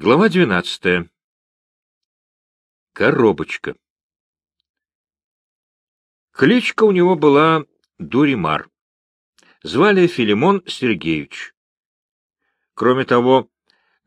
Глава двенадцатая. Коробочка. Кличка у него была Дуримар. Звали Филимон Сергеевич. Кроме того,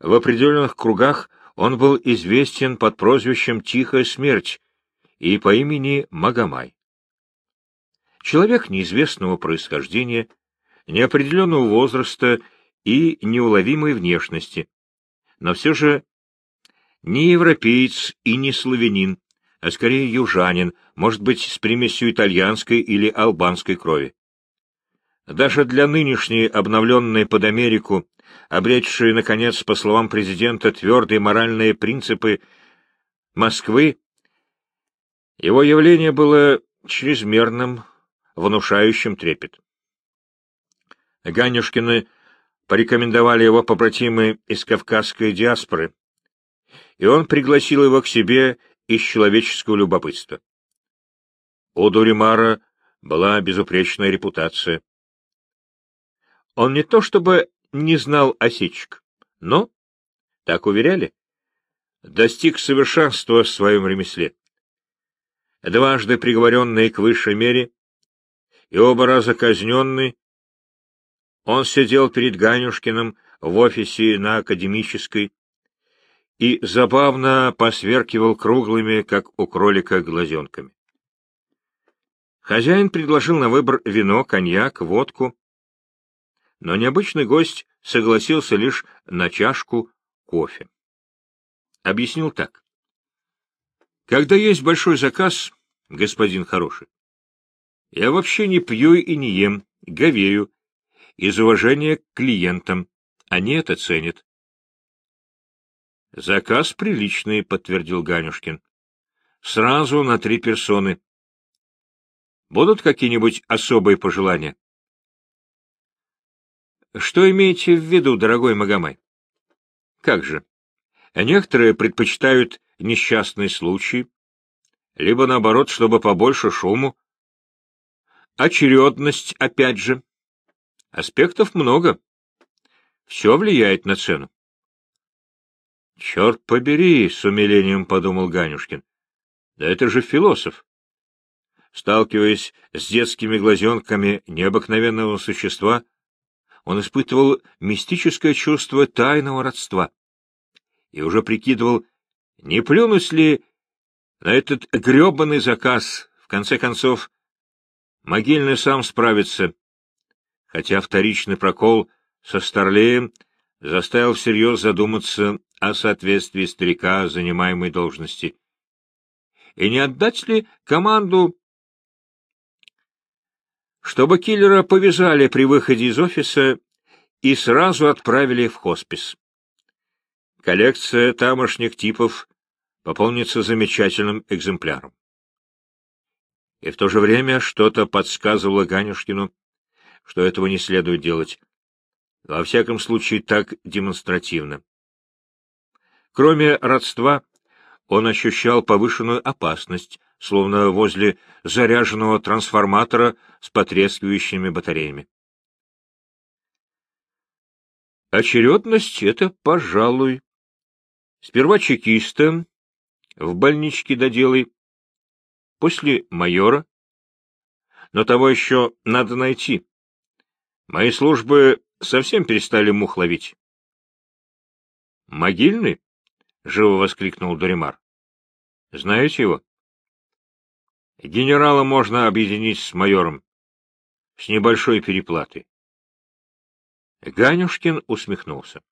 в определенных кругах он был известен под прозвищем «Тихая смерть» и по имени Магомай. Человек неизвестного происхождения, неопределенного возраста и неуловимой внешности, но все же не европеец и не славянин, а скорее южанин, может быть, с примесью итальянской или албанской крови. Даже для нынешней обновленной под Америку, обретшей, наконец, по словам президента, твердые моральные принципы Москвы, его явление было чрезмерным, внушающим трепет. Ганюшкины порекомендовали его побратимы из кавказской диаспоры, и он пригласил его к себе из человеческого любопытства. У Дуримара была безупречная репутация. Он не то чтобы не знал осечек, но, так уверяли, достиг совершенства в своем ремесле. Дважды приговоренный к высшей мере и оба раза казненный, он сидел перед Ганюшкиным в офисе на Академической и забавно посверкивал круглыми, как у кролика, глазенками. Хозяин предложил на выбор вино, коньяк, водку, но необычный гость согласился лишь на чашку кофе. Объяснил так. Когда есть большой заказ, господин хороший, я вообще не пью и не ем, говею, из уважения к клиентам. Они это ценят. — Заказ приличный, — подтвердил Ганюшкин. — Сразу на три персоны. Будут какие-нибудь особые пожелания? — Что имеете в виду, дорогой Магомай? — Как же. Некоторые предпочитают несчастный случай, либо, наоборот, чтобы побольше шуму. Очередность, опять же. Аспектов много. Все влияет на цену. Черт побери, с умилением подумал Ганюшкин. Да это же философ. Сталкиваясь с детскими глазенками необыкновенного существа, он испытывал мистическое чувство тайного родства и уже прикидывал, не плюнуть ли на этот гребаный заказ, в конце концов, могильный сам справится, хотя вторичный прокол со Старлеем заставил всерьез задуматься о соответствии старика занимаемой должности. И не отдать ли команду, чтобы киллера повязали при выходе из офиса и сразу отправили в хоспис? Коллекция тамошних типов пополнится замечательным экземпляром. И в то же время что-то подсказывало Ганюшкину, что этого не следует делать. Во всяком случае, так демонстративно. Кроме родства, он ощущал повышенную опасность, словно возле заряженного трансформатора с потрескивающими батареями. Очередность — это, пожалуй. Сперва чекиста, в больничке доделай, после майора. Но того еще надо найти. Мои службы совсем перестали мух ловить. — Могильный? — живо воскликнул Дуримар. — Знаете его? — Генерала можно объединить с майором. С небольшой переплатой. Ганюшкин усмехнулся.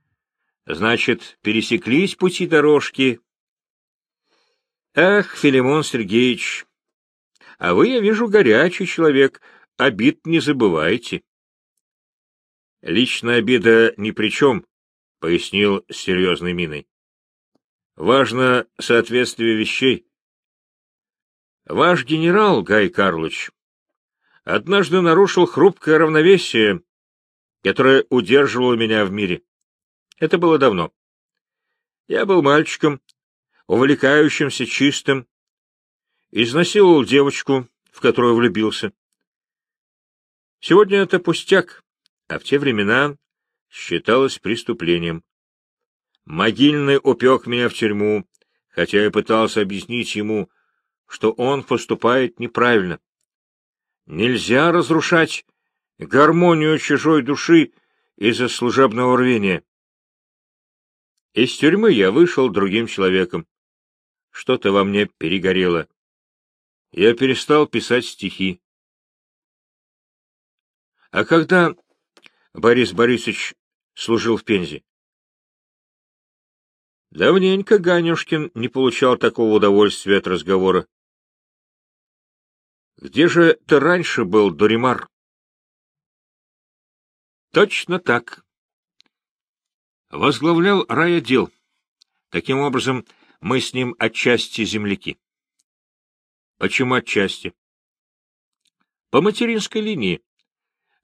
— Значит, пересеклись пути дорожки. — Ах, Филимон Сергеевич, а вы, я вижу, горячий человек, обид не забывайте. Личная обида ни при чем, — пояснил с серьезной миной. Важно соответствие вещей. Ваш генерал, Гай Карлович, однажды нарушил хрупкое равновесие, которое удерживало меня в мире. Это было давно. Я был мальчиком, увлекающимся чистым, изнасиловал девочку, в которую влюбился. Сегодня это пустяк, а в те времена считалось преступлением. Могильный упек меня в тюрьму, хотя я пытался объяснить ему, что он поступает неправильно. Нельзя разрушать гармонию чужой души из-за служебного рвения. Из тюрьмы я вышел другим человеком. Что-то во мне перегорело. Я перестал писать стихи. А когда Борис Борисович служил в Пензе? Давненько Ганюшкин не получал такого удовольствия от разговора. Где же ты раньше был, Дуримар? Точно так. Возглавлял райотдел. Таким образом, мы с ним отчасти земляки. Почему отчасти? По материнской линии.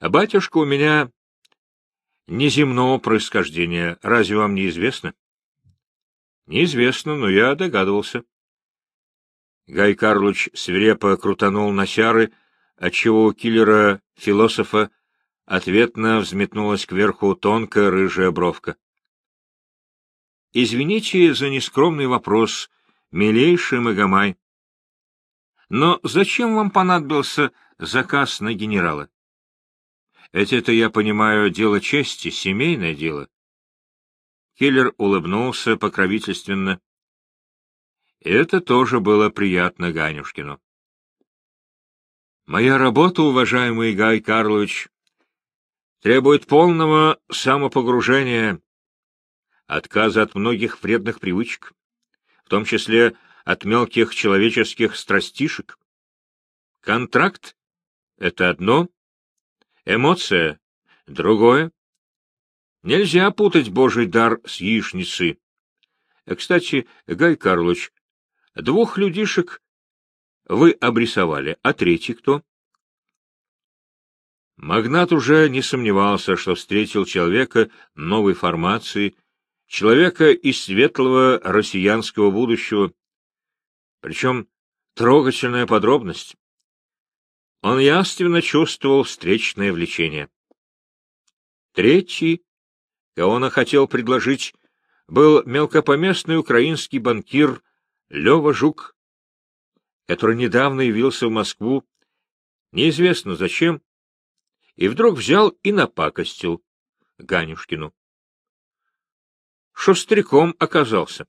Батюшка у меня неземного происхождения. Разве вам не известно? Неизвестно, но я догадывался. Гай Карлович свирепо крутанул на сяры, отчего у киллера-философа ответно взметнулась кверху тонкая рыжая бровка. — Извините за нескромный вопрос, милейший Магомай. Но зачем вам понадобился заказ на генерала? Это, я понимаю, дело чести, семейное дело. Киллер улыбнулся покровительственно. Это тоже было приятно Ганюшкину. Моя работа, уважаемый Гай Карлович, требует полного самопогружения, отказа от многих вредных привычек, в том числе от мелких человеческих страстишек. Контракт — это одно, эмоция — другое. Нельзя путать Божий дар с яичницей. Э, кстати, Гай Карлович, двух людишек вы обрисовали, а третий кто? Магнат уже не сомневался, что встретил человека новой формации, человека из светлого россиянского будущего. Причем трогательная подробность. Он явственно чувствовал встречное влечение. Третий кого он хотел предложить, был мелкопоместный украинский банкир Лева Жук, который недавно явился в Москву, неизвестно зачем, и вдруг взял и напакостил Ганюшкину. Шустряком оказался.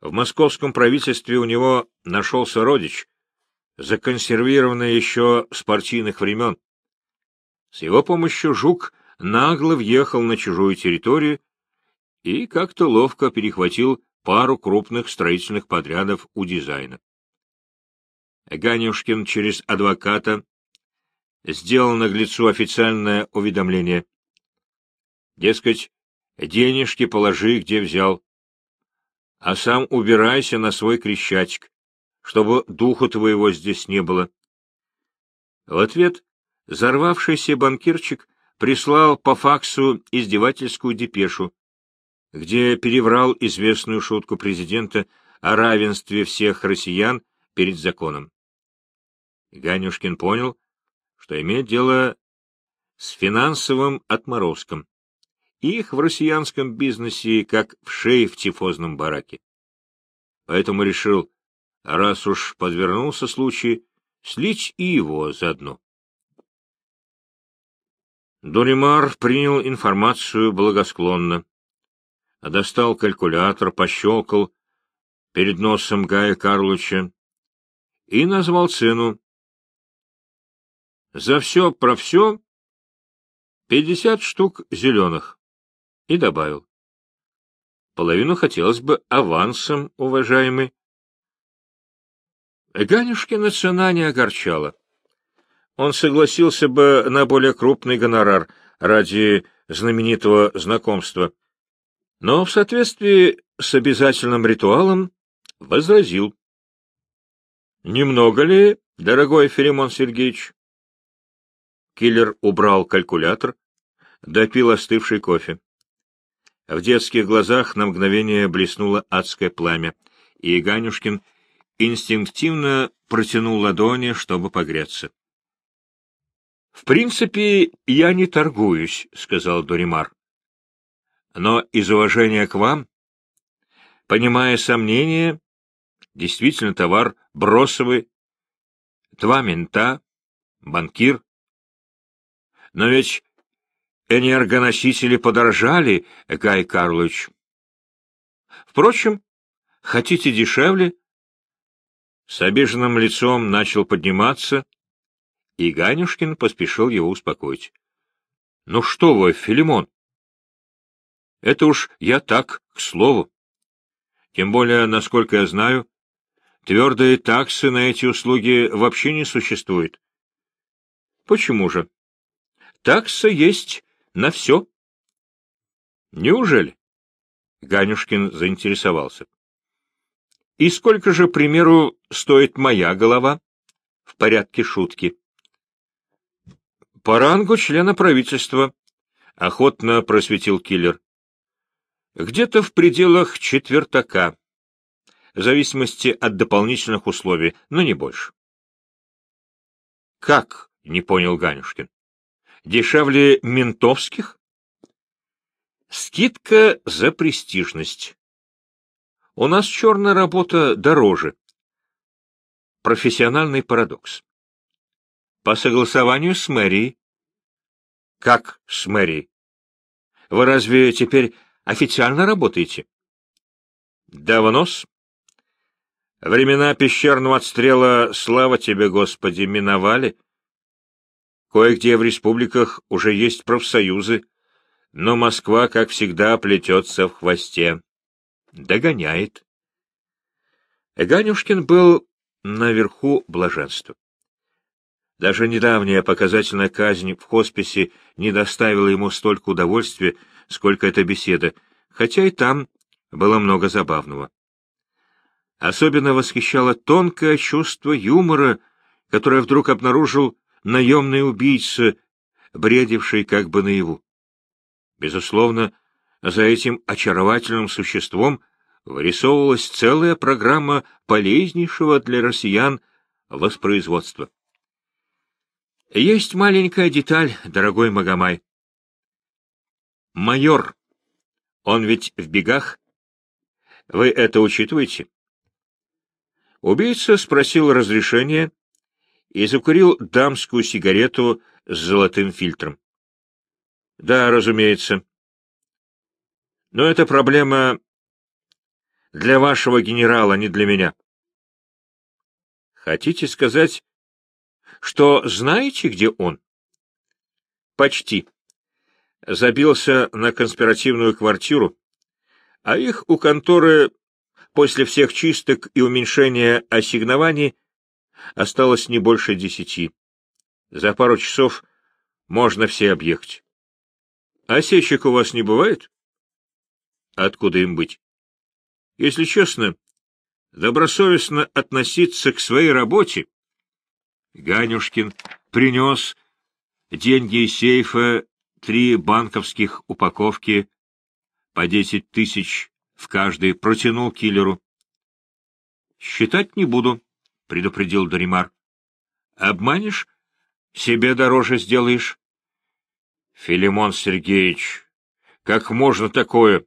В московском правительстве у него нашелся родич, законсервированный еще с партийных времен. С его помощью Жук нагло въехал на чужую территорию и как-то ловко перехватил пару крупных строительных подрядов у дизайна. Ганюшкин через адвоката сделал наглецу официальное уведомление. Дескать, денежки положи, где взял, а сам убирайся на свой крещатик, чтобы духу твоего здесь не было. В ответ взорвавшийся банкирчик прислал по факсу издевательскую депешу, где переврал известную шутку президента о равенстве всех россиян перед законом. Ганюшкин понял, что имеет дело с финансовым отморозком. Их в россиянском бизнесе как в шее в тифозном бараке. Поэтому решил, раз уж подвернулся случай, слить и его заодно. Дуримар принял информацию благосклонно. Достал калькулятор, пощелкал перед носом Гая Карловича и назвал цену. За все про все пятьдесят штук зеленых. И добавил. Половину хотелось бы авансом, уважаемый. Ганюшкина цена не огорчала он согласился бы на более крупный гонорар ради знаменитого знакомства, но в соответствии с обязательным ритуалом возразил. — Немного ли, дорогой Филимон Сергеевич? Киллер убрал калькулятор, допил остывший кофе. В детских глазах на мгновение блеснуло адское пламя, и Ганюшкин инстинктивно протянул ладони, чтобы погреться. — В принципе, я не торгуюсь, — сказал Доримар. Но из уважения к вам, понимая сомнения, действительно товар бросовый, два мента, банкир. Но ведь энергоносители подорожали, Гай Карлович. Впрочем, хотите дешевле? С обиженным лицом начал подниматься, и Ганюшкин поспешил его успокоить. — Ну что вы, Филимон? Это уж я так, к слову. Тем более, насколько я знаю, твердые таксы на эти услуги вообще не существует. Почему же? Такса есть на все. Неужели? Ганюшкин заинтересовался. И сколько же, к примеру, стоит моя голова? В порядке шутки. По рангу члена правительства, охотно просветил киллер. Где-то в пределах четвертака, в зависимости от дополнительных условий, но не больше. Как? — не понял Ганюшкин. Дешевле ментовских? Скидка за престижность. У нас черная работа дороже. Профессиональный парадокс. По согласованию с мэрией. Как с мэрией? Вы разве теперь официально работаете? Давно-с. Времена пещерного отстрела, слава тебе, Господи, миновали. Кое-где в республиках уже есть профсоюзы, но Москва, как всегда, плетется в хвосте. Догоняет. Ганюшкин был наверху блаженства. Даже недавняя показательная казнь в хосписе не доставила ему столько удовольствия, сколько эта беседа, хотя и там было много забавного. Особенно восхищало тонкое чувство юмора, которое вдруг обнаружил наемный убийца, бредивший как бы наяву. Безусловно, за этим очаровательным существом вырисовывалась целая программа полезнейшего для россиян воспроизводства. Есть маленькая деталь, дорогой Магомай. Майор, он ведь в бегах. Вы это учитываете? Убийца спросил разрешения и закурил дамскую сигарету с золотым фильтром. Да, разумеется. Но это проблема для вашего генерала, не для меня. Хотите сказать, что знаете, где он? Почти. Забился на конспиративную квартиру, а их у конторы после всех чисток и уменьшения ассигнований осталось не больше десяти. За пару часов можно все объехать. Осечек у вас не бывает? Откуда им быть? Если честно, добросовестно относиться к своей работе. Ганюшкин принес деньги из сейфа, три банковских упаковки по десять тысяч в каждой, протянул киллеру. — Считать не буду, — предупредил Доримар. — Обманешь — себе дороже сделаешь. Филимон Сергеевич, как можно такое?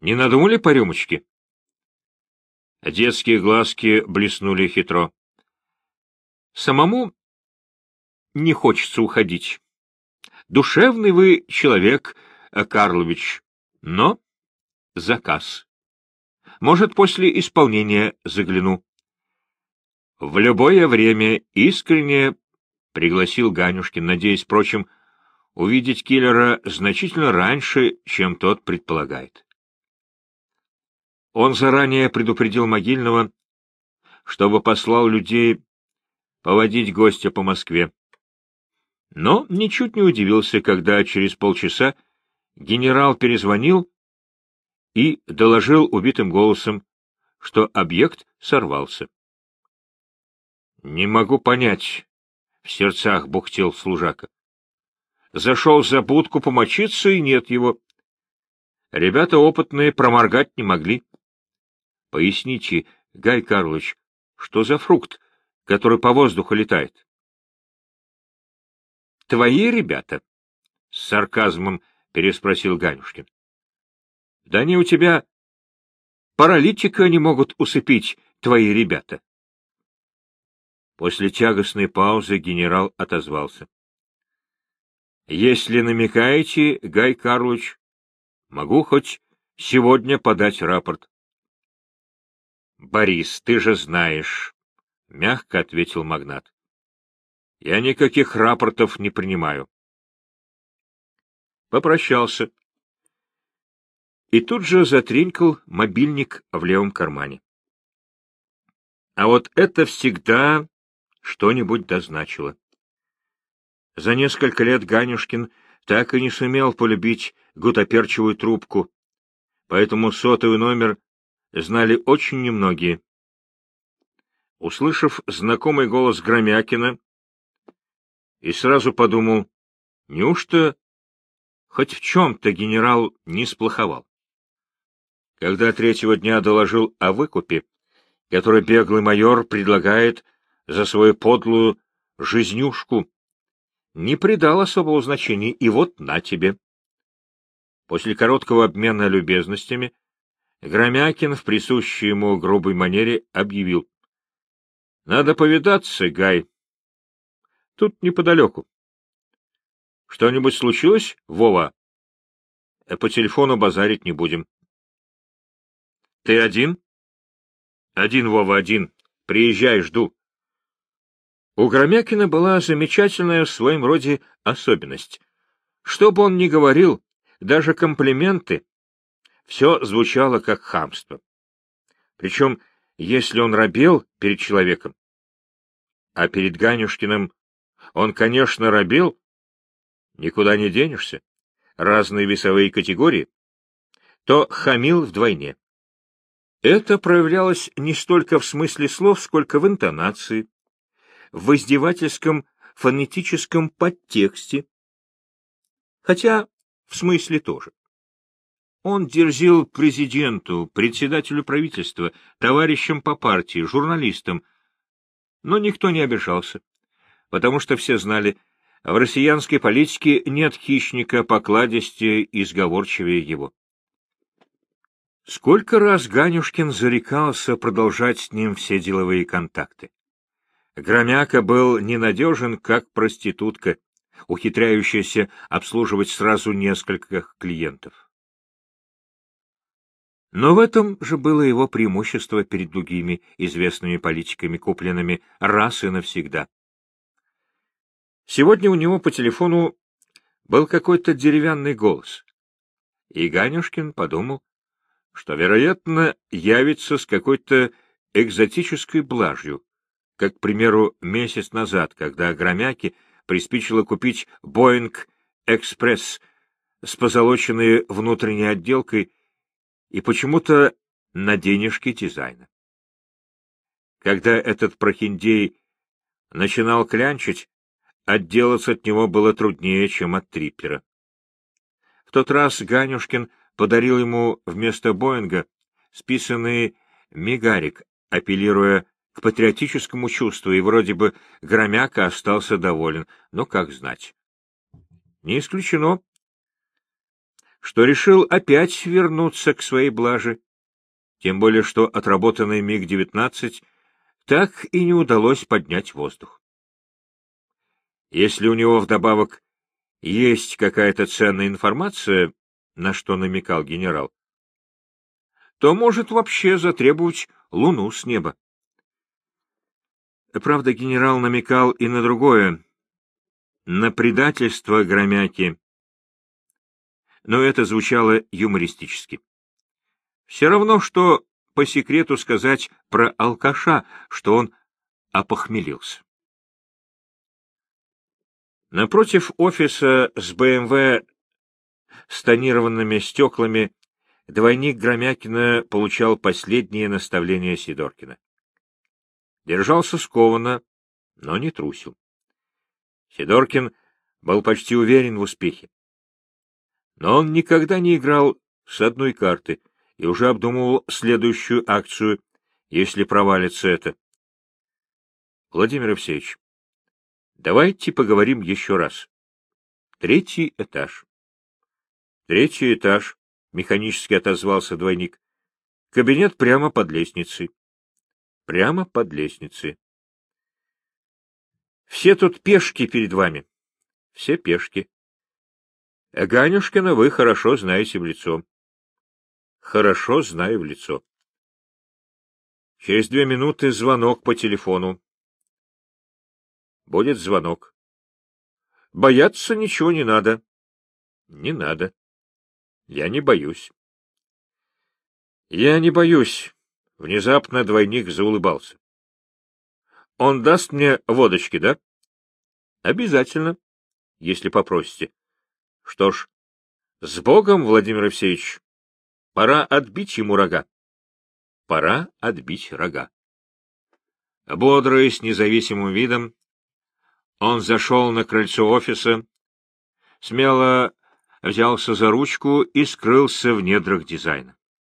Не надумали по рюмочке? Детские глазки блеснули хитро. Самому не хочется уходить. Душевный вы человек, Карлович, но заказ. Может, после исполнения загляну. В любое время искренне пригласил Ганюшкин, надеясь, впрочем, увидеть киллера значительно раньше, чем тот предполагает. Он заранее предупредил Могильного, чтобы послал людей поводить гостя по Москве. Но ничуть не удивился, когда через полчаса генерал перезвонил и доложил убитым голосом, что объект сорвался. — Не могу понять, — в сердцах бухтел служака. Зашел за будку помочиться, и нет его. Ребята опытные проморгать не могли. Поясните, Гай Карлович, что за фрукт, который по воздуху летает? Твои ребята? С сарказмом — переспросил Ганюшкин. — Да они у тебя паралитика не могут усыпить, твои ребята. После тягостной паузы генерал отозвался. — Если намекаете, Гай Карлович, могу хоть сегодня подать рапорт. — Борис, ты же знаешь, — мягко ответил магнат. — Я никаких рапортов не принимаю. Попрощался. И тут же затринкал мобильник в левом кармане. А вот это всегда что-нибудь дозначило. За несколько лет Ганюшкин так и не сумел полюбить гутоперчивую трубку, поэтому сотовый номер знали очень немногие. Услышав знакомый голос Громякина, и сразу подумал, неужто хоть в чем-то генерал не сплоховал? Когда третьего дня доложил о выкупе, который беглый майор предлагает за свою подлую жизнюшку, не придал особого значения, и вот на тебе. После короткого обмена любезностями Громякин в присущей ему грубой манере объявил. — Надо повидаться, Гай. Тут неподалеку. — Что-нибудь случилось, Вова? — По телефону базарить не будем. — Ты один? — Один, Вова, один. Приезжай, жду. У Громякина была замечательная в своем роде особенность. Что бы он ни говорил, даже комплименты, все звучало как хамство. Причем, если он робел перед человеком, а перед Ганюшкиным он, конечно, робел, никуда не денешься, разные весовые категории, то хамил вдвойне. Это проявлялось не столько в смысле слов, сколько в интонации, в издевательском фонетическом подтексте, хотя в смысле тоже. Он дерзил президенту, председателю правительства, товарищам по партии, журналистам, но никто не обижался, потому что все знали, в россиянской политике нет хищника покладистее и сговорчивее его. Сколько раз Ганюшкин зарекался продолжать с ним все деловые контакты. Громяка был ненадежен, как проститутка, ухитряющаяся обслуживать сразу нескольких клиентов. Но в этом же было его преимущество перед другими известными политиками, купленными раз и навсегда. Сегодня у него по телефону был какой-то деревянный голос, и Ганюшкин подумал, что, вероятно, явится с какой-то экзотической блажью, как, к примеру, месяц назад, когда Громяке приспичило купить «Боинг Экспресс» с позолоченной внутренней отделкой и почему-то на денежки дизайна. Когда этот прохиндей начинал клянчить, отделаться от него было труднее, чем от триппера. В тот раз Ганюшкин подарил ему вместо Боинга списанный мигарик, апеллируя к патриотическому чувству, и вроде бы Громяка остался доволен, но как знать. Не исключено, что решил опять вернуться к своей блаже, тем более что отработанный МиГ-19 так и не удалось поднять воздух. Если у него вдобавок есть какая-то ценная информация, на что намекал генерал, то может вообще затребовать луну с неба. Правда, генерал намекал и на другое, на предательство Громяки. Но это звучало юмористически. Все равно, что по секрету сказать про алкаша, что он опохмелился. Напротив офиса с БМВ с тонированными стеклами двойник Громякина получал последние наставления Сидоркина. Держался скованно, но не трусил. Сидоркин был почти уверен в успехе. Но он никогда не играл с одной карты и уже обдумывал следующую акцию, если провалится это. Владимир Евсеевич, давайте поговорим еще раз. Третий этаж. Третий этаж, — механически отозвался двойник. Кабинет прямо под лестницей. Прямо под лестницей. Все тут пешки перед вами. Все пешки. Ганюшкина вы хорошо знаете в лицо. Хорошо знаю в лицо. Через две минуты звонок по телефону. Будет звонок. Бояться ничего не надо. Не надо. Я не боюсь. Я не боюсь. Внезапно двойник заулыбался. Он даст мне водочки, да? Обязательно, если попросите. Что ж, с Богом, Владимир Евсеевич. Пора отбить ему рога. Пора отбить рога. Бодрый, с независимым видом, он зашел на крыльцо офиса, смело взялся за ручку и скрылся в недрах дизайна.